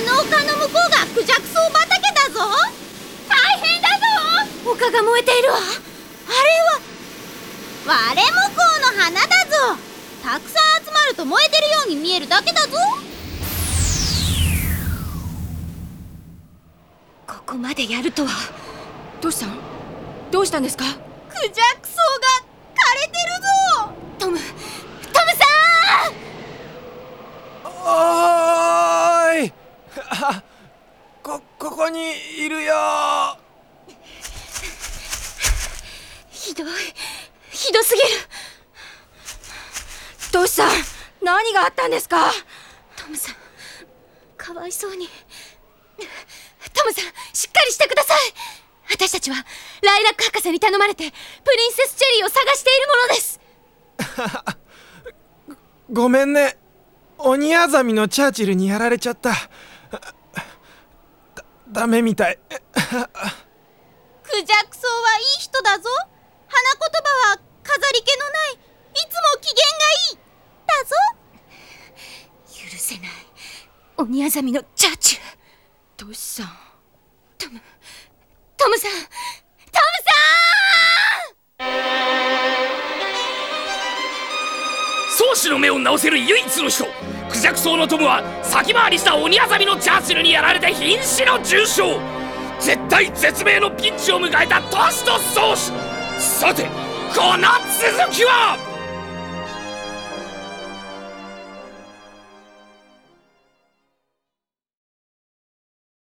あの丘の向こうがクジャクソウ畑だぞ。大変だぞ。丘が燃えているわ。あれは。我もこうの花だぞ。たくさん集まると燃えてるように見えるだけだぞ。ここまでやるとは。どうしたん？どうしたんですか？クジャクソウが枯れてるぞトムトムさんおーいあこここにいるよ。ひどい。ひどすぎる。どうした何があったんですか？トムさんかわいそうに。トムさんしっかりしてください。私たちはライラック博士に頼まれてプリンセスチェリーを探しているものです。ごめんね。鬼あざみのチャーチルにやられちゃった。だダメみたい。クジャクソウはいい人だぞ。花言葉は飾り気のない。いつも機嫌がいい。だぞ。許せない。鬼あざみのチャーチルどうしたトム。トムさんトム宗師の目を直せる唯一の人。クジャクソウのトムは先回りした鬼あざみのチャーチルにやられて瀕死の重傷。絶体絶命のピンチを迎えたトシと宗師さてこの続きは？